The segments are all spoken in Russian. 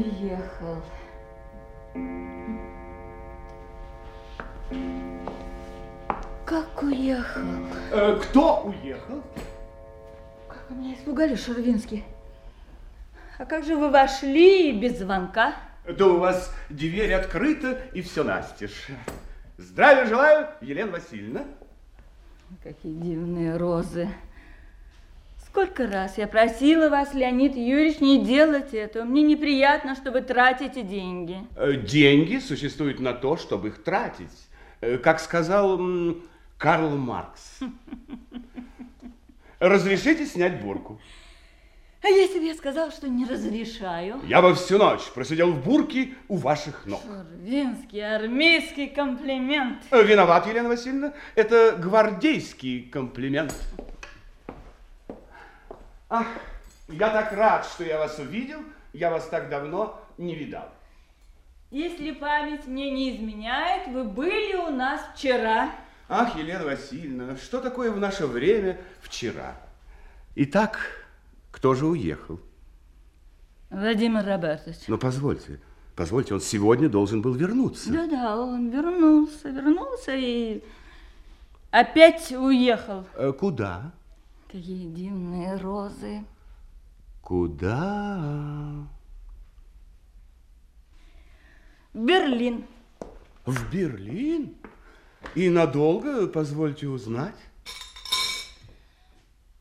Уехал. Как уехал? Э, кто уехал? Как вы меня испугали, Шервинский. А как же вы вошли без звонка? Да у вас дверь открыта и все настежь. Здравия желаю, Елена Васильевна. Какие дивные розы. Сколько раз я просила вас, Леонид Юрьевич, не делать этого. Мне неприятно, что вы тратите деньги. Э, деньги существуют на то, чтобы их тратить. Э, как сказал Карл Маркс. Разрешите снять бурку? А если бы я сказал, что не разрешаю? Я бы всю ночь просидел в бурке у ваших ног. Шурвинский армейский комплимент. Э, виноват, Елена Васильевна. Это гвардейский комплимент. Ах, я так рад, что я вас увидел. Я вас так давно не видал. Если память мне не изменяет, вы были у нас вчера. Ах, Елена Васильевна, что такое в наше время вчера? Итак, кто же уехал? Владимир Робертович. Ну, позвольте, позвольте, он сегодня должен был вернуться. Да-да, он вернулся, вернулся и опять уехал. Э, куда? Какие дивные розы. Куда? В Берлин. В Берлин? И надолго, позвольте узнать?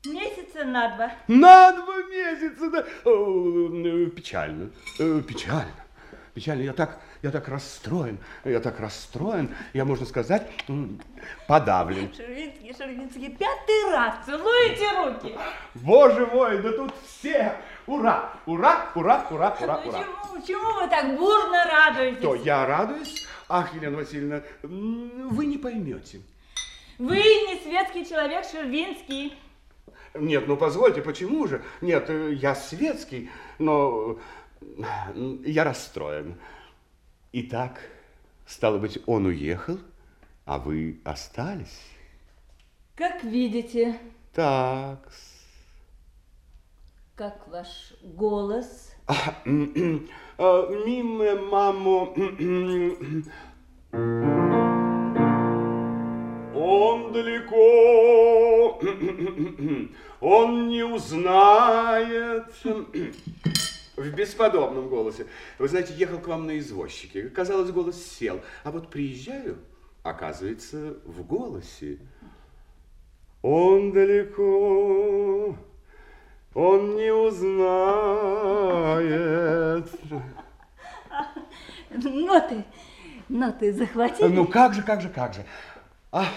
Месяца на два. На два месяца, да? О, печально, э, печально. Печально, я так, я так расстроен, я так расстроен, я, можно сказать, подавлен. Шервинский, Шервинский, пятый раз целуете руки. Боже мой, да тут все. Ура, ура, ура, ура, ура, ну, ура. Чему, чему вы так бурно радуетесь? То я радуюсь? Ах, Елена Васильевна, вы не поймете. Вы не светский человек, Шервинский. Нет, ну позвольте, почему же? Нет, э, я светский, но я расстроен. Итак, стало быть, он уехал, а вы остались? Как видите. Так. Как ваш голос? А, мимо, маму. Он далеко, он не узнает. В бесподобном голосе. Вы знаете, ехал к вам на извозчике. Казалось, голос сел. А вот приезжаю, оказывается, в голосе. Он далеко, он не узнает. Ноты, ноты захватили? Ну как же, как же, как же. Ах,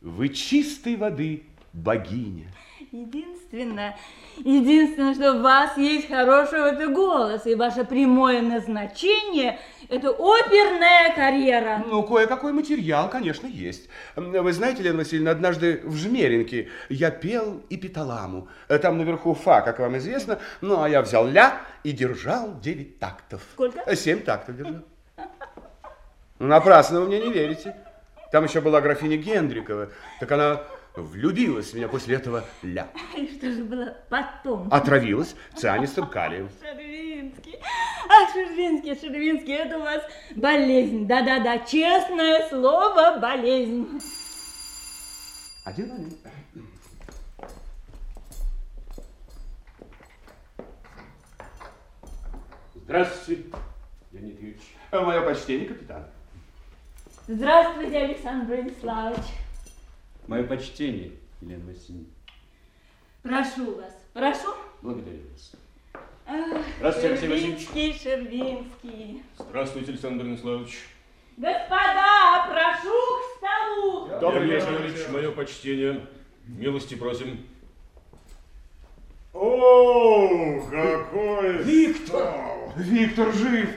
вы чистой воды богиня. Единственное, единственное, что у вас есть хороший это голос, и ваше прямое назначение – это оперная карьера. Ну, кое-какой материал, конечно, есть. Вы знаете, Лена Васильевна, однажды в Жмеринке я пел и петаламу. Там наверху фа, как вам известно, ну, а я взял ля и держал девять тактов. Сколько? Семь тактов держал. Напрасно вы мне не верите. Там еще была графиня Гендрикова. Так она влюбилась в меня после этого ля. И что же было потом? Отравилась цианистым калием. Шервинский, ах, Шервинский, Шервинский, это у вас болезнь. Да-да-да, честное слово, болезнь. Один момент. Здравствуйте, Леонид Юрьевич. Мое почтение, капитан. Здравствуйте, Александр Владиславович. Мое почтение, Елена Васильевна. Прошу вас, прошу. Благодарю вас. Ах, Здравствуйте, Алексей Васильевич. Шервинский, Шервинский. Здравствуйте, Александр Станиславович. Господа, прошу к столу. Добрый вечер, Ильич. Мое почтение. Милости просим. О, какой Виктор! стол! Виктор жив!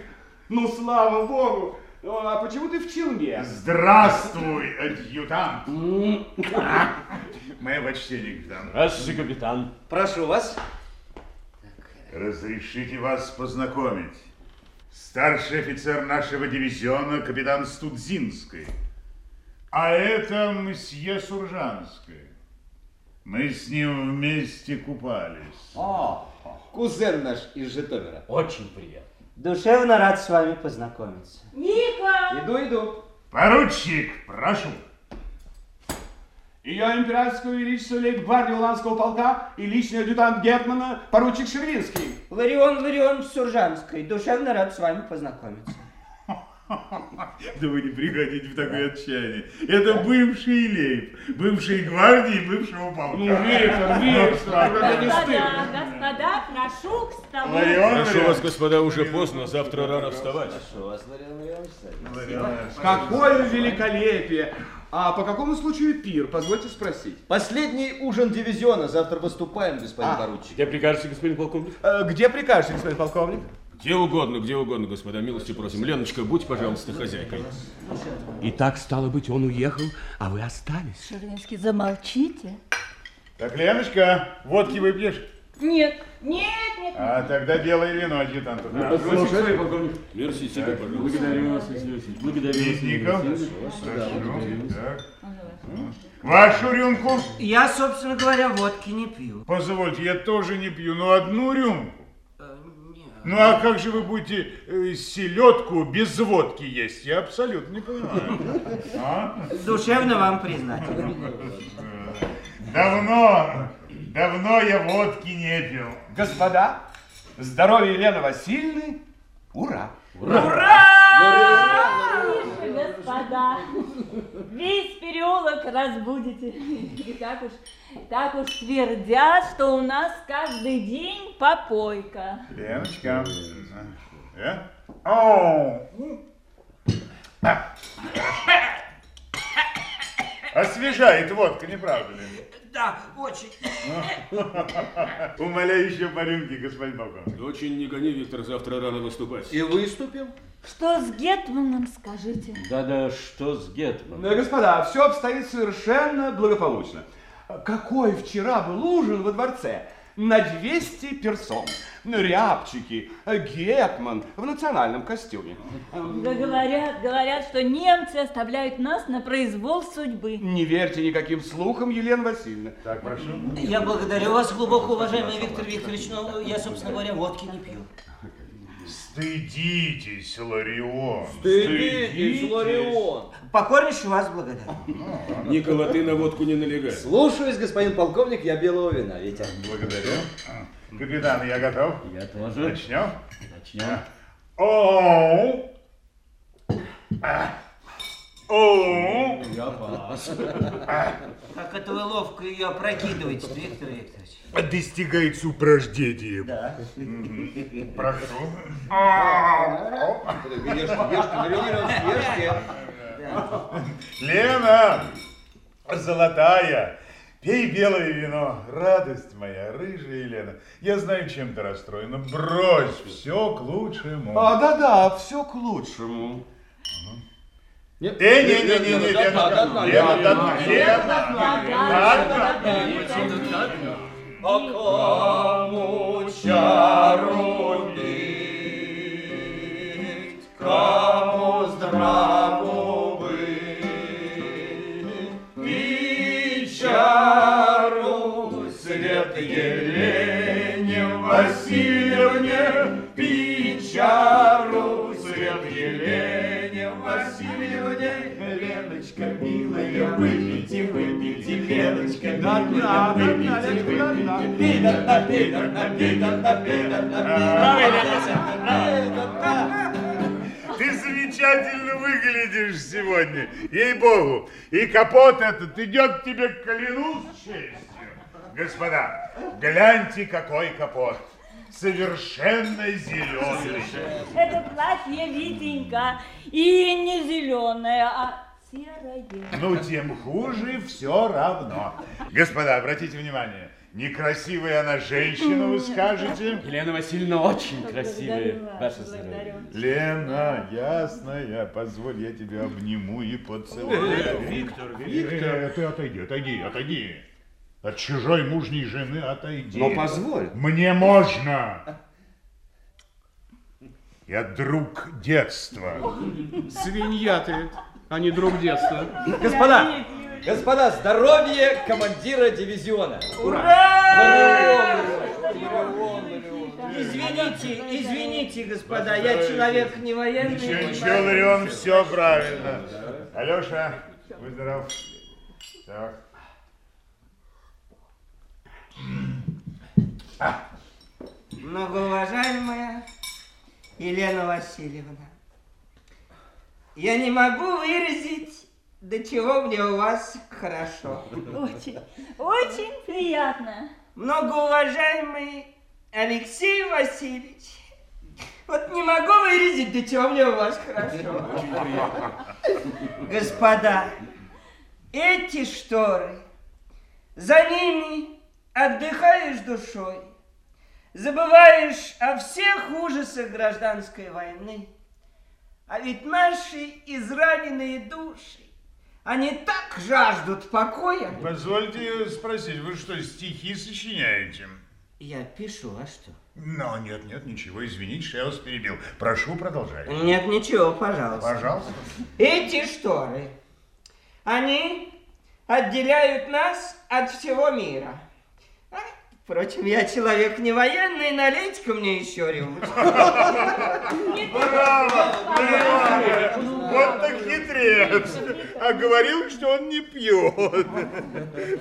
Ну, слава богу! А почему ты в челме? Здравствуй, адъютант! Мое почтение, капитан. Здравствуйте, капитан. Прошу вас. Разрешите вас познакомить. Старший офицер нашего дивизиона, капитан Студзинский. А это мсье Суржанский. Мы с ним вместе купались. О, кузен наш из Житомира. Очень приятно. Душевно рад с вами познакомиться. Ника! Иду, иду. Поручик, прошу. Ее императорского величества лейб-гвардии Уланского полка и личный адъютант Гетмана, поручик Шервинский. Ларион Ларионович Суржанский, душевно рад с вами познакомиться. Да вы не приходите в такое отчаяние. Это бывший лейб, бывший гвардии, бывшего полка. Ну, Виктор, Виктор, это не Господа, стыдно. господа, прошу к столу. Ларион Прошу вас, господа, уже поздно, завтра рано вставать. Какое великолепие! А по какому случаю пир, позвольте спросить? Последний ужин дивизиона. Завтра выступаем, господин А. поручик. Где прикажете, господин полковник? Э, Где прикажете, господин полковник? Где угодно, где угодно, господа, милости просим. Леночка, будь, пожалуйста, хозяйкой. И так, стало быть, он уехал, а вы остались. Шервинский, замолчите. Так, Леночка, водки выпьешь? Нет, нет, нет. А тогда белое вино адъютанту. Слушай, полковник. Мерси себе, пожалуйста. Благодарю вас, Благодарю Вестников. Прошу. Так. Вашу рюмку? Я, собственно говоря, водки не пью. Позвольте, я тоже не пью, но одну рюмку. Ну а как же вы будете э, селедку без водки есть? Я абсолютно не понимаю. А? Душевно вам признателен. Давно, давно я водки не пил. Господа, здоровье Елены Васильевны, ура! Господа, весь переулок разбудите. И так уж, так уж твердят, что у нас каждый день попойка. Леночка. Э? Оу. Освежает водка, не правда ли? Да, очень. Умоляю еще по рюмке, господин полковник. Очень не гони, Виктор, завтра рано выступать. И выступим? Что с Гетманом, скажите? Да-да, что с Гетманом? Господа, все обстоит совершенно благополучно. Какой вчера был ужин во дворце? На 200 персон. Ну, Рябчики, Гетман в национальном костюме. Да говорят, говорят, что немцы оставляют нас на произвол судьбы. Не верьте никаким слухам, Елена Васильевна. Так, прошу. Я благодарю вас, глубоко уважаемый Виктор Викторович, но я, собственно говоря, водки не пью. Стыдитесь, Ларион. Стыдитесь, Ларион. Покорнейше вас благодарю. Никола, ты на водку не налегай. Слушаюсь, господин полковник, я белого вина, Витя. Благодарю. Капитан, я готов. Я тоже. Начнем. Начнем. Оу. А. Я пас. Как это вы ловко ее опрокидываете, Виктор Викторович. Достигается упреждением. Да. Прошу. Ешьте, ешьте, Леонидович, ешьте. Лена, золотая, пей белое вино. Радость моя, рыжая Елена. Я знаю, чем ты расстроена. Брось, все к лучшему. А, да-да, все к лучшему. Нет, Э, не-не-не, до дна, до дна, Лена, Лена. до дна, Лена. Да-да-да-да-да-да. А кому чару пить, кому здраву Леночка, милая, выпейте, выпейте, Леночка, милая, выпейте, выпейте, пей до дна, пей до дна, пей до дна, пей до дна, пей до дна. Ты замечательно выглядишь сегодня, ей-богу. И капот этот идет тебе к колену с честью. Господа, гляньте, какой капот. Совершенно зеленый. Это платье Витенька. И не зеленое, а серое. Ну, тем хуже все равно. Господа, обратите внимание, некрасивая она женщина, вы скажете? Елена Васильевна очень красивая. Благодарю вас, Ваше здоровье. Лена, ясная, позволь, я тебя обниму и поцелую. Виктор, Виктор, ты отойди, отойди, отойди. От чужой мужней жены отойди. Но позволь. Мне можно. Я друг детства. Свинья ты, а не друг детства. Господа, господа, здоровье командира дивизиона. Ура! Извините, Извините, господа, я человек не военный. Ничего, ничего, Ларион, все правильно. Алеша, будь здоров. Так. Многоуважаемая Елена Васильевна, я не могу выразить, до чего мне у вас хорошо. Очень, очень приятно. Многоуважаемый Алексей Васильевич, вот не могу выразить, до чего мне у вас хорошо. Господа, эти шторы, за ними отдыхаешь душой, забываешь о всех ужасах гражданской войны. А ведь наши израненные души, они так жаждут покоя. Позвольте спросить, вы что, стихи сочиняете? Я пишу, а что? Но нет, нет, ничего, извините, что я вас перебил. Прошу, продолжайте. Нет, ничего, пожалуйста. Пожалуйста. Эти шторы, они отделяют нас от всего мира. А, Впрочем, я человек не военный, налейте-ка мне еще рюмочку. Браво! Браво! Вот так хитрец. А говорил, что он не пьет.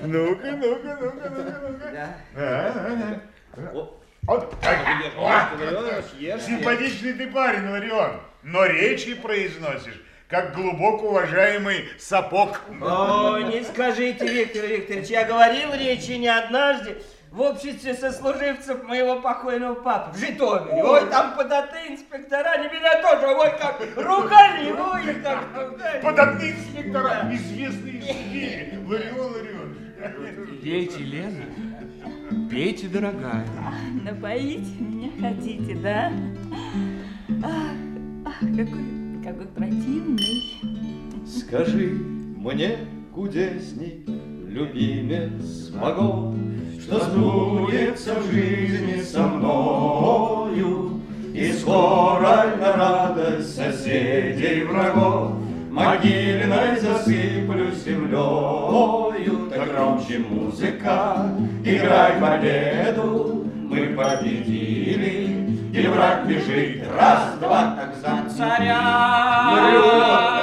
Ну-ка, ну-ка, ну-ка, ну-ка, ну-ка. А, а, а. Вот Симпатичный ты парень, Ларион, но речи произносишь, как глубоко уважаемый сапог. О, не скажите, Виктор Викторович, я говорил речи не однажды в обществе сослуживцев моего покойного папы в Житомире. Ой, там податые инспектора, они меня тоже, ой, как ругали, ой, как ругали. Податные инспектора, известные судьи. Ларион, Ларион. Пейте, Лена. Пейте, дорогая. Напоить меня хотите, да? Ах, ах, какой, какой противный. Скажи мне, кудесник, любимец богов, Что сбудется в жизни со мною, И скоро на радость соседей врагов Могильной засыплю землею, Так громче музыка, играй победу, Мы победили, и враг бежит, раз, два, так за Царя! Так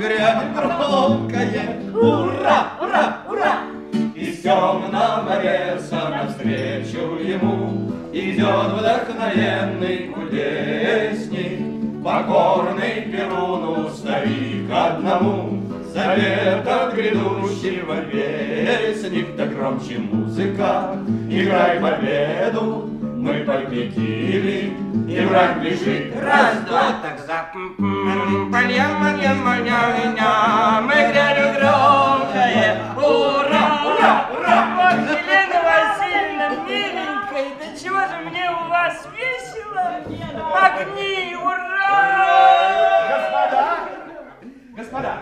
Грянет громкое Ура, ура, ура! Из темного леса навстречу ему Идет вдохновенный кудесник. Покорный Перуну старик одному Завета грядущего вестник. Да громче музыка, играй победу Мы победили, и враг бежит Раз, два, так за... Палья, малья, малья, меня, мы грянем громкое. Ура, ура, ура! Вот, Елена Васильевна, миленькая, да чего же мне у вас весело? Огни, ура! Господа,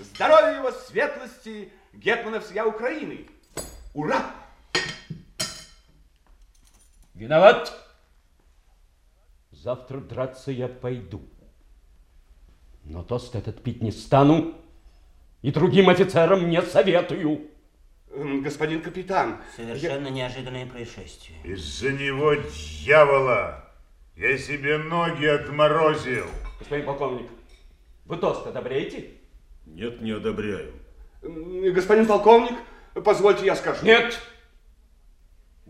здоровья его светлости гетмана всея Украины. Ура! Виноват. Завтра драться я пойду. Но тост этот пить не стану. И другим офицерам не советую. Господин капитан, Совершенно неожиданное происшествие. Из-за него дьявола я себе ноги отморозил. Господин полковник, вы тост одобряете? Нет, не одобряю. господин полковник, позвольте я скажу. Нет.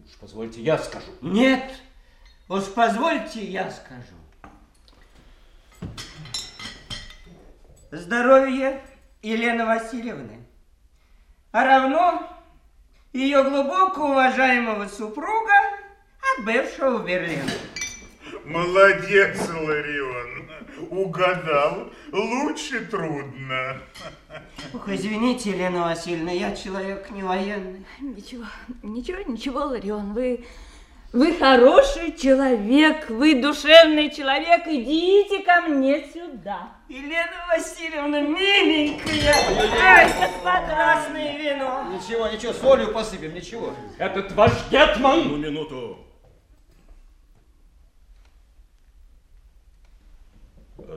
Уж позвольте, я скажу. Нет, уж позвольте, я скажу. Здоровье Елены Васильевны, а равно ее глубоко уважаемого супруга, отбывшего в Берлин. Молодец, Ларион. Угадал. Лучше трудно. Ох, извините, Елена Васильевна, я человек не военный. Ничего, ничего, ничего, Ларион, вы, вы хороший человек, вы душевный человек, идите ко мне сюда. Елена Васильевна, миленькая. Ай, господа. Красное вино. Ничего, ничего, солью посыпем, ничего. Этот ваш гетман Одну минуту.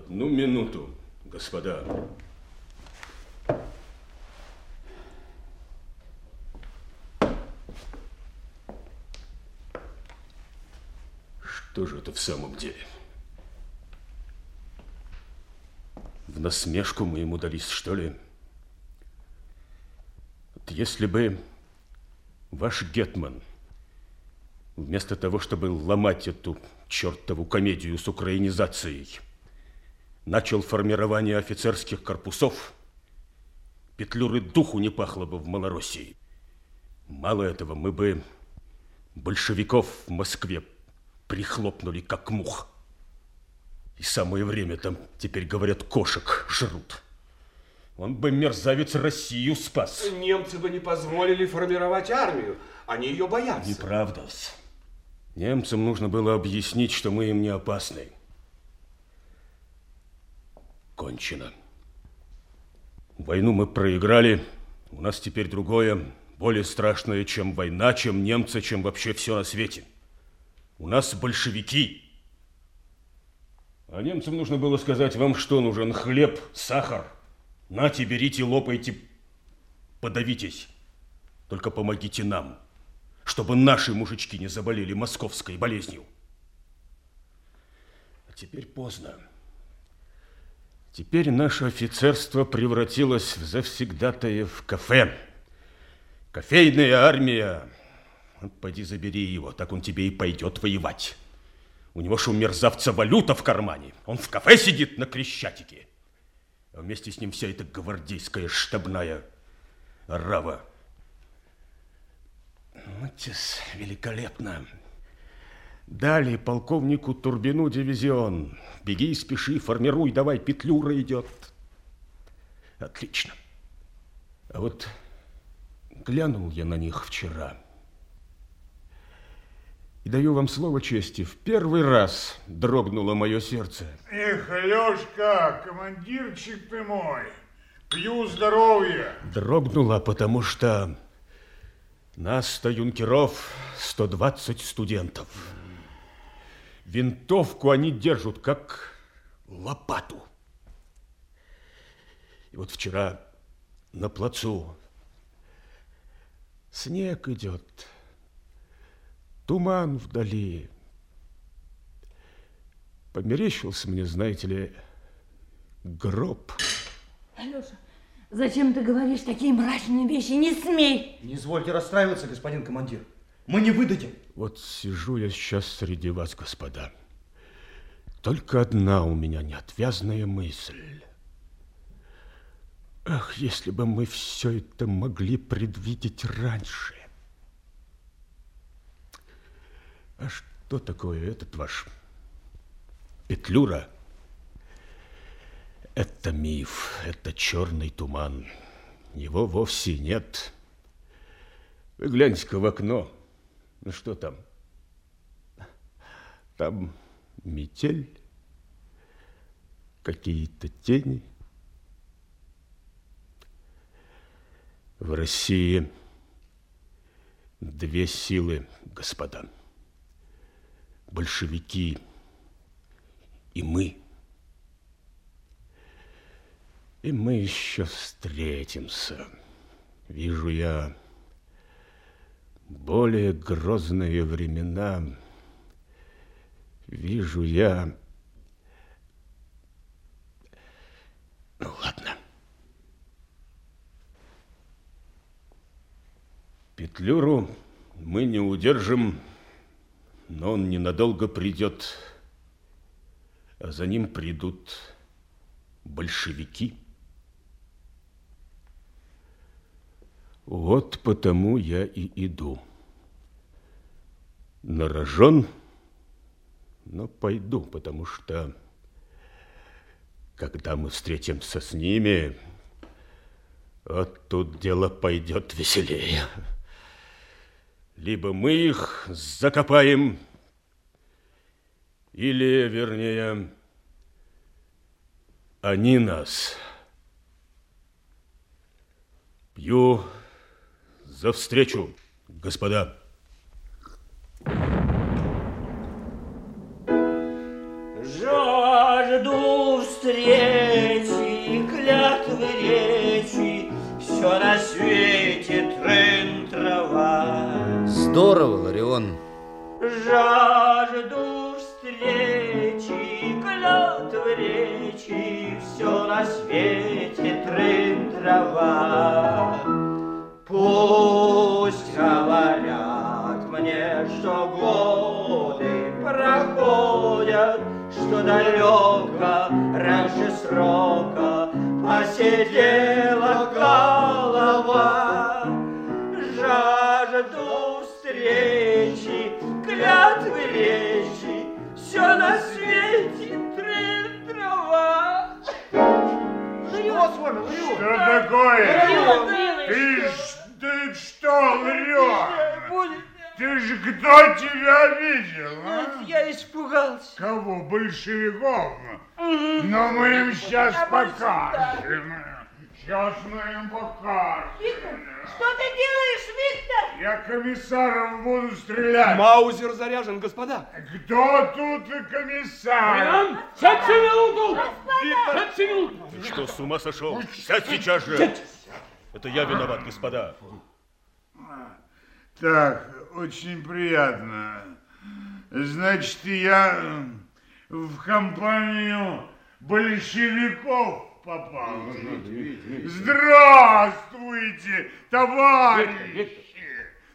Одну минуту, господа. Что же это в самом деле? В насмешку мы ему дались, что ли? Вот если бы ваш Гетман вместо того, чтобы ломать эту чертову комедию с украинизацией, начал формирование офицерских корпусов, Петлюры духу не пахло бы в Малороссии. Мало этого, мы бы большевиков в Москве прихлопнули, как мух. И самое время там, теперь говорят, кошек жрут. Он бы, мерзавец, Россию спас. Немцы бы не позволили формировать армию. Они ее боятся. Неправда. Немцам нужно было объяснить, что мы им не опасны. Кончено. Войну мы проиграли. У нас теперь другое, более страшное, чем война, чем немцы, чем вообще все на свете. У нас большевики. А немцам нужно было сказать, вам что нужен? Хлеб, сахар? Нате, берите, лопайте, подавитесь. Только помогите нам, чтобы наши мужички не заболели московской болезнью. А теперь поздно. Теперь наше офицерство превратилось в завсегдатое в кафе. Кофейная армия. Вот поди забери его, так он тебе и пойдет воевать. У него же у мерзавца валюта в кармане. Он в кафе сидит на Крещатике. А вместе с ним вся эта гвардейская штабная рава. Матис, великолепно. Дали полковнику Турбину дивизион. Беги, спеши, формируй, давай, Петлюра идет. Отлично. А вот глянул я на них вчера. И даю вам слово чести, в первый раз дрогнуло мое сердце. Эх, Лешка, командирчик ты мой, пью здоровья. Дрогнуло, потому что нас-то, юнкеров, 120 студентов. Винтовку они держат, как лопату. И вот вчера на плацу снег идет, туман вдали. Померещился мне, знаете ли, гроб. Алеша, зачем ты говоришь такие мрачные вещи? Не смей! Не извольте расстраиваться, господин командир. Мы не выдадим. Вот сижу я сейчас среди вас, господа. Только одна у меня неотвязная мысль. Ах, если бы мы все это могли предвидеть раньше. А что такое этот ваш Петлюра? Это миф, это черный туман. Его вовсе нет. Вы гляньте-ка в окно. Ну что там? Там метель, какие-то тени. В России две силы, господа. Большевики и мы. И мы еще встретимся. Вижу я более грозные времена вижу я... Ну, ладно. Петлюру мы не удержим, но он ненадолго придет, а за ним придут большевики. Вот потому я и иду. На рожон, но пойду, потому что когда мы встретимся с ними, вот тут дело пойдет веселее. Либо мы их закопаем, или, вернее, они нас. Пью за встречу, господа. Жажду встречи, клятвы речи, Все на свете трын трава. Здорово, Ларион. Жажду встречи, встречи, клятвы речи, все на свете трын трава. Пусть говорят мне, что годы проходят, что далеко раньше срока посидела голова. Жажду встречи, клятвы речи, все на свете трава. Что с вами, Что такое? Ты, ты что, Ларион? Ты же кто тебя видел, а? Я испугался. Кого? Большевиков? Но мы им сейчас покажем. Сейчас мы им покажем. Виктор, что ты делаешь, Виктор? Я комиссаром буду стрелять. Маузер заряжен, господа. Кто тут комиссар? Сядьте минуту! Сядьте минуту! Ты что, с ума сошел? Сядь сейчас же! Это я виноват, господа. Так, очень приятно. Значит, я в компанию большевиков попал. Здравствуйте, товарищи!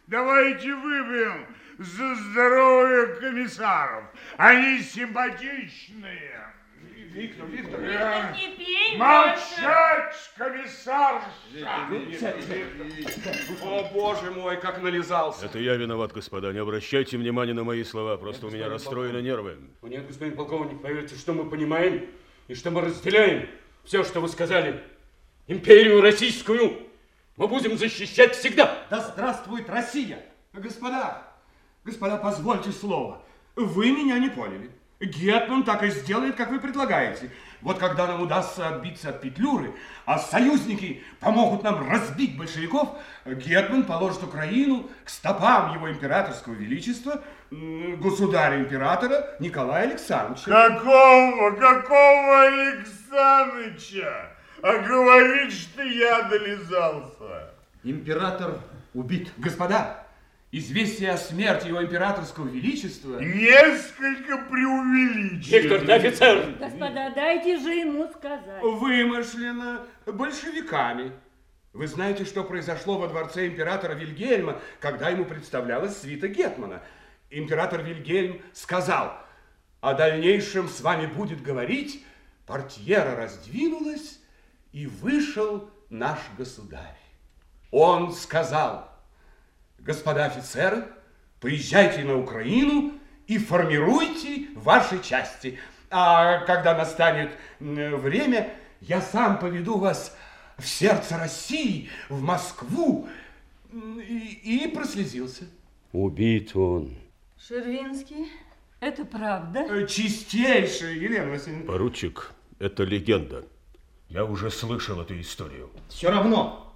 Давайте выпьем за здоровье комиссаров. Они симпатичные. Виктор, Виктор. Виктор, не пей Молчать, комиссар! О, боже мой, как нализался. Это я виноват, господа. Не обращайте внимания на мои слова. Просто у меня расстроены нервы. Нет, господин полковник, поверьте, что мы понимаем и что мы разделяем все, что вы сказали. Империю российскую мы будем защищать всегда. Да здравствует Россия! Господа, господа, позвольте слово. Вы меня не поняли. Гетман так и сделает, как вы предлагаете. Вот когда нам удастся отбиться от Петлюры, а союзники помогут нам разбить большевиков, Гетман положит Украину к стопам его императорского величества, государя-императора Николая Александровича. Какого, какого Александрыча? А говорит, что я долизался. Император убит. Господа, известие о смерти его императорского величества... Несколько преувеличено. Виктор, ты офицер! Господа, дайте же ему сказать. вымышлено большевиками. Вы знаете, что произошло во дворце императора Вильгельма, когда ему представлялась свита Гетмана? Император Вильгельм сказал, о дальнейшем с вами будет говорить, портьера раздвинулась, и вышел наш государь. Он сказал, господа офицеры, поезжайте на Украину и формируйте ваши части. А когда настанет время, я сам поведу вас в сердце России, в Москву. И, и прослезился. Убит он. Шервинский, это правда? Э, Чистейшая, Елена Васильевна. Поручик, это легенда. Я уже слышал эту историю. Все равно.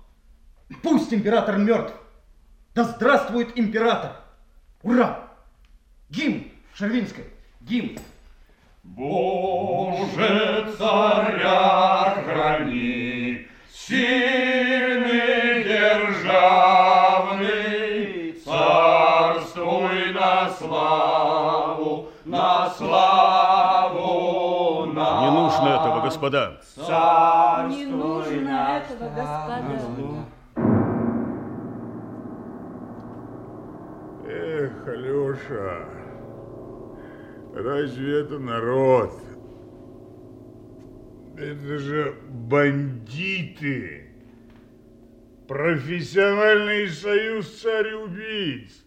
Пусть император мертв. Да здравствует император. Ура! Гимн, Шервинская, гимн. Боже, царя храни, сильный, державный, царствуй на славу, на славу, на Не нужно этого, господа. Разве это народ? Это же бандиты. Профессиональный союз царь-убийц.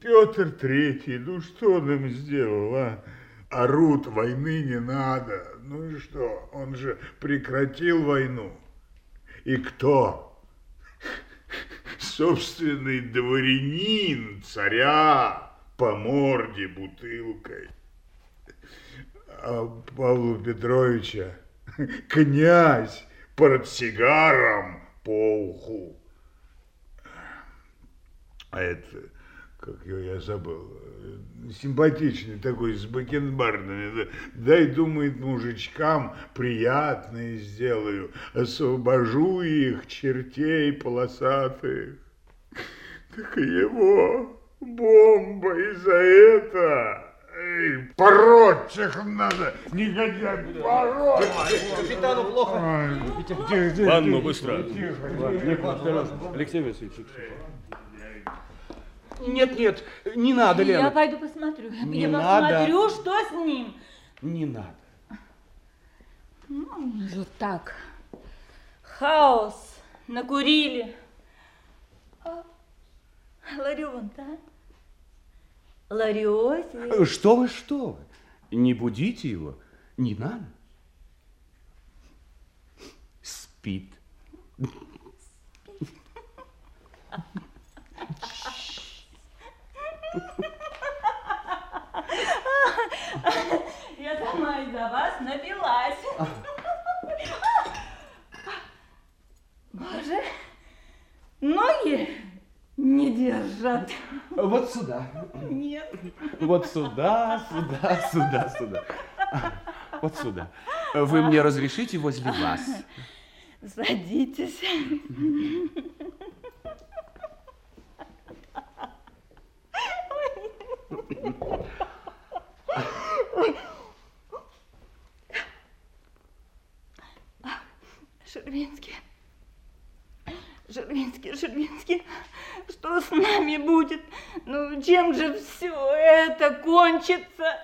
Петр Третий, ну что он им сделал, а? Орут, войны не надо. Ну и что, он же прекратил войну. И кто? собственный дворянин царя по морде бутылкой. А Павлу Петровича князь портсигаром по уху. А это, как его я забыл, симпатичный такой, с бакенбардами. Дай, думает, мужичкам приятное сделаю, освобожу их, чертей полосатых. Так его бомба и за это Эй, пороть их надо, негодяй, пороть. Капитану плохо. Ай, тихо, тихо, Ванну быстро. Тихо, Алексей Васильевич. Нет, нет, не надо, Лена. Я пойду посмотрю. Не я надо. посмотрю, что с ним. Не надо. Ну, вот так. Хаос. Накурили. А, Ларион-то, а? Лариосик. Что вы, что вы? Не будите его, не надо. Спит. Я сама из-за вас напилась. Боже, ноги не держат. Вот сюда. Нет. Вот сюда, сюда, сюда, сюда. Вот сюда. Вы мне разрешите возле вас? Садитесь. Шервинский. Шервинский, Шервинский, что с нами будет? Ну, чем же все это кончится?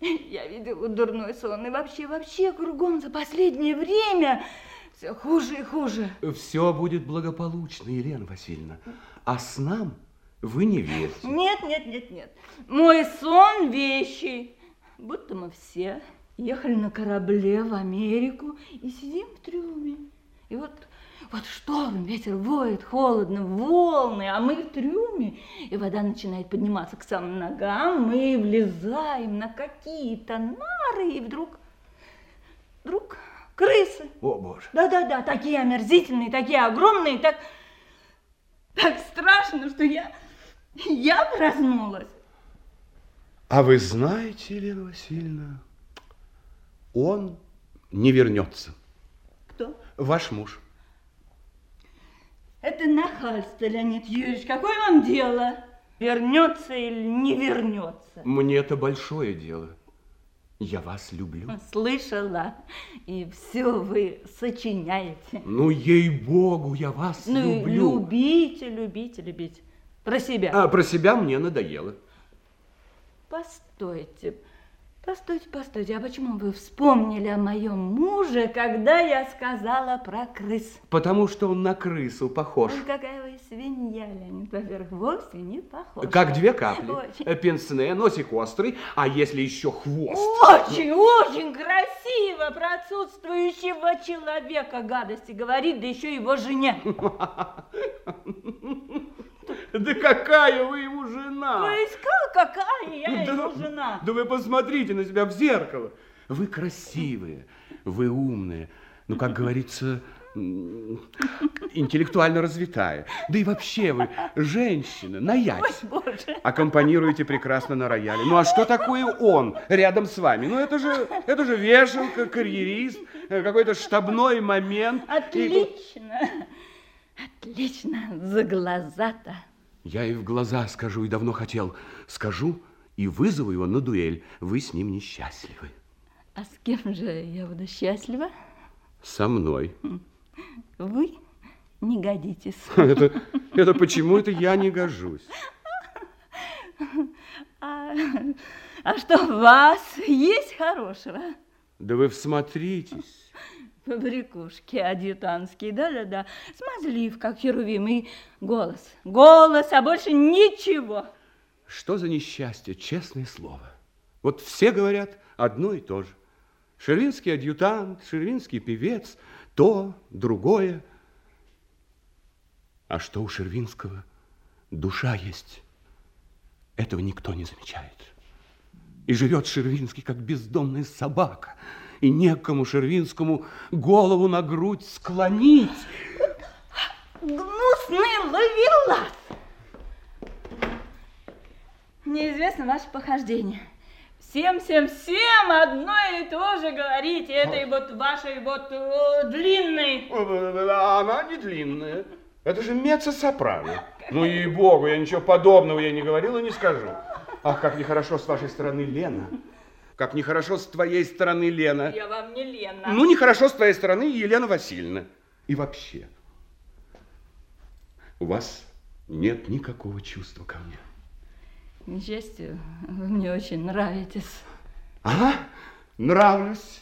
Я видела дурной сон, и вообще, вообще кругом за последнее время все хуже и хуже. Все будет благополучно, Елена Васильевна. А снам вы не верьте. Нет, нет, нет, нет. Мой сон вещи. Будто мы все ехали на корабле в Америку и сидим в трюме. И вот, вот шторм, ветер воет, холодно, волны, а мы в трюме. И вода начинает подниматься к самым ногам, мы влезаем на какие-то нары, и вдруг, вдруг крысы. О, Боже. Да-да-да, такие омерзительные, такие огромные, так, так страшно, что я, я проснулась. А вы знаете, Елена Васильевна, он не вернется. Кто? Ваш муж. Это нахальство, Леонид Юрьевич. Какое вам дело? Вернется или не вернется? Мне это большое дело. Я вас люблю. Слышала. И все вы сочиняете. Ну, ей-богу, я вас Ну, люблю. любите, любите, любите. Про себя. А про себя мне надоело. Постойте, постойте, постойте. А почему вы вспомнили о моем муже, когда я сказала про крыс? Потому что он на крысу похож. Ой, какая вы свинья, Леонид. Во-первых, вовсе не похож. Как две капли. Очень. Э, Пенсне, носик острый, а если еще хвост? Очень, очень красиво про отсутствующего человека гадости говорит, да еще его жене. Да какая вы ему жена? Поискал, какая я Да- его жена. Да вы посмотрите на себя в зеркало. Вы красивые, вы умные, ну, как говорится, интеллектуально развитая. Да и вообще вы женщина, наять. Боже. Аккомпанируете прекрасно на рояле. Ну а что такое он рядом с вами? Ну это же, это же вешалка, карьерист, какой-то штабной момент. И- Отлично. Отлично. За глаза-то. Я и в глаза скажу, и давно хотел. Скажу и вызову его на дуэль. Вы с ним несчастливы. А с кем же я буду счастлива? Со мной. Вы не годитесь. Это, это почему это я не гожусь? А, а что в вас есть хорошего? Да вы всмотритесь. Фабрикушки адъютантские, да-да-да. Смазлив, как херувим, и голос. Голос, а больше ничего. Что за несчастье, честное слово. Вот все говорят одно и то же. Шервинский адъютант, шервинский певец, то, другое. А что у Шервинского душа есть, этого никто не замечает. И живет Шервинский, как бездомная собака, и некому Шервинскому голову на грудь склонить. Гнусный ловелас. Неизвестно ваше похождение. Всем, всем, всем одно и то же говорите. Этой вот вашей вот э, длинной. Она не длинная. Это же меццо-сопрано. Ну, ей-богу, я ничего подобного ей не говорил и не скажу. Ах, как нехорошо с вашей стороны, Лена. Как нехорошо с твоей стороны, Лена. Я вам не Лена. Ну, нехорошо с твоей стороны, Елена Васильевна. И вообще, у вас нет никакого чувства ко мне. К несчастью, вы мне очень нравитесь. Ага, нравлюсь,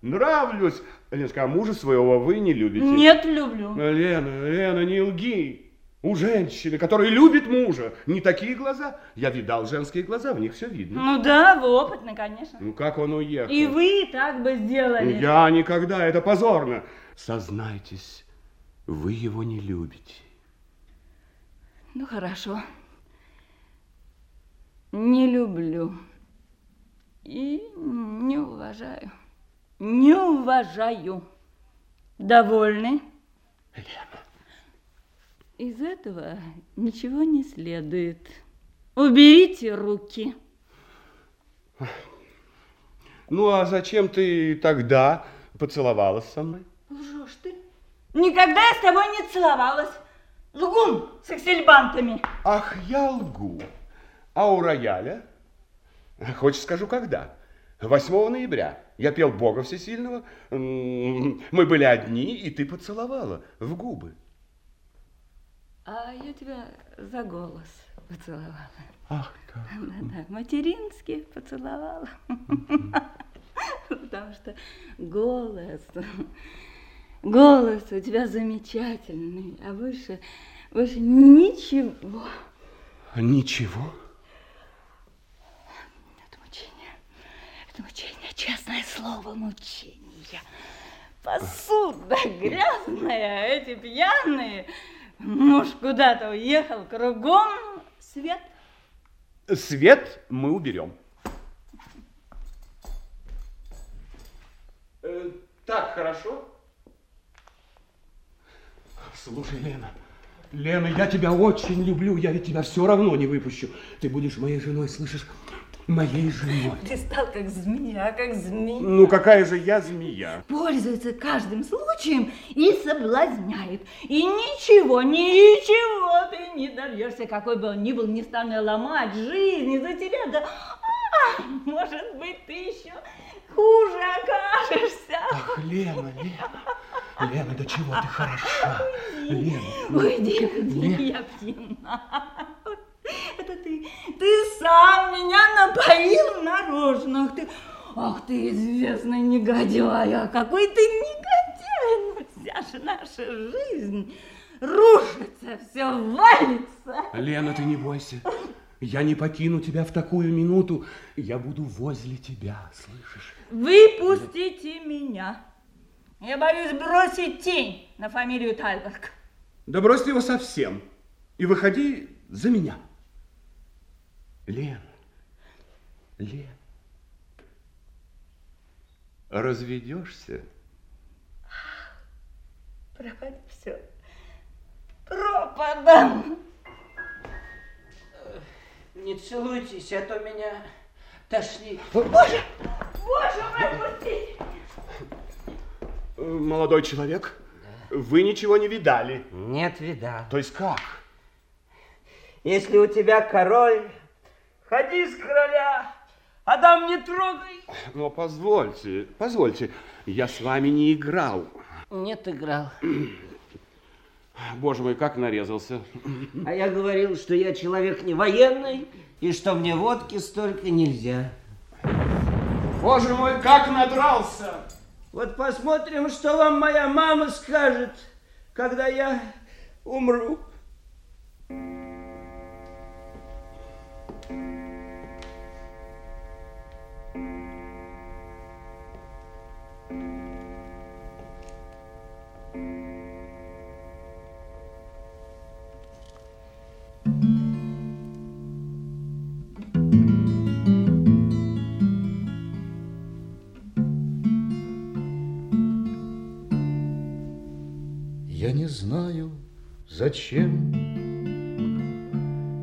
нравлюсь. Леночка, а мужа своего вы не любите? Нет, люблю. Лена, Лена, не лги. У женщины, которая любит мужа, не такие глаза. Я видал женские глаза, в них все видно. Ну да, вы опытны, конечно. Ну, как он уехал? И вы так бы сделали. Я никогда, это позорно. Сознайтесь, вы его не любите. Ну, хорошо. Не люблю. И не уважаю. Не уважаю. Довольны? Лена. Из этого ничего не следует. Уберите руки. Ну, а зачем ты тогда поцеловалась со мной? Лжешь ты. Никогда я с тобой не целовалась. Лгун с аксельбантами. Ах, я лгу. А у рояля? Хочешь, скажу, когда? 8 ноября. Я пел Бога Всесильного. Мы были одни, и ты поцеловала в губы. А я тебя за голос поцеловала. Ах, так. Да-да, матерински поцеловала. Потому что голос, голос у тебя замечательный, а выше, выше ничего. Ничего? Это мучение, это мучение, честное слово, мучение. Посуда грязная, эти пьяные. Муж куда-то уехал, кругом свет. Свет мы уберем. Э, так хорошо? Слушай, Лена, Лена, я тебя очень люблю, я ведь тебя все равно не выпущу. Ты будешь моей женой, слышишь? Моей женой. Ты стал как змея, как змея. Ну, какая же я змея? Пользуется каждым случаем и соблазняет. И ничего, ничего ты не добьешься, какой бы он ни был, не стану ломать жизнь из-за тебя. Да, а, может быть, ты еще хуже окажешься. Ах, Лена, Лена, Лена, до чего ты хороша. Лена, Уйди, уйди, Лена. я пьяна. Это ты, ты сам меня напоил нарочно. Ах ты, ах ты известный негодяй, а какой ты негодяй. Ну, вся же наша жизнь рушится, все валится. Лена, ты не бойся. Я не покину тебя в такую минуту. Я буду возле тебя, слышишь? Выпустите меня. Я боюсь бросить тень на фамилию Тальберг. Да брось его совсем и выходи за меня. Лен, Лен, разведешься? Пропади все. Пропадам. Не целуйтесь, а то меня тошнит. Боже, боже мой, отпустите. Э, Молодой человек, вы ничего не видали. Нет, видал. То есть как? Если у тебя король, ходи с короля, а дам не трогай. Но позвольте, позвольте, я с вами не играл. Нет, играл. Боже мой, как нарезался. А я говорил, что я человек не военный, и что мне водки столько нельзя. Боже мой, как надрался. Вот посмотрим, что вам моя мама скажет, когда я умру. Знаю, зачем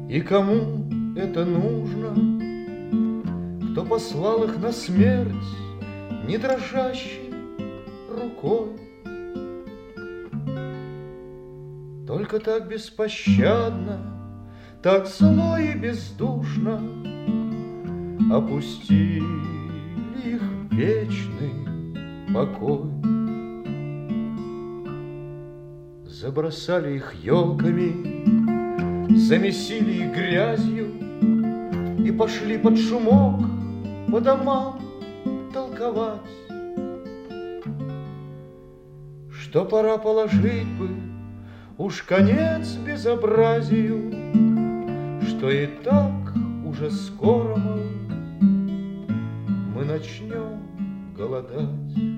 и кому это нужно, кто послал их на смерть не дрожащей рукой. Только так беспощадно, так зло и бездушно опустили их вечный покой. Забросали их елками, замесили их грязью И пошли под шумок по домам толковать, Что пора положить бы уж конец безобразию, Что и так уже скоро, мол, мы начнем голодать.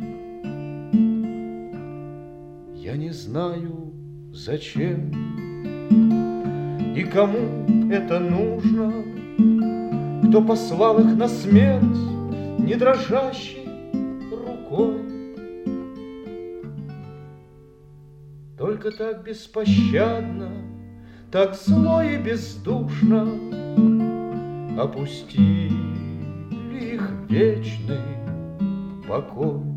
Я не знаю, зачем и кому это нужно, Кто послал их на смерть не дрожащей рукой. Только так беспощадно, так зло и бездушно Опустили их вечный покой.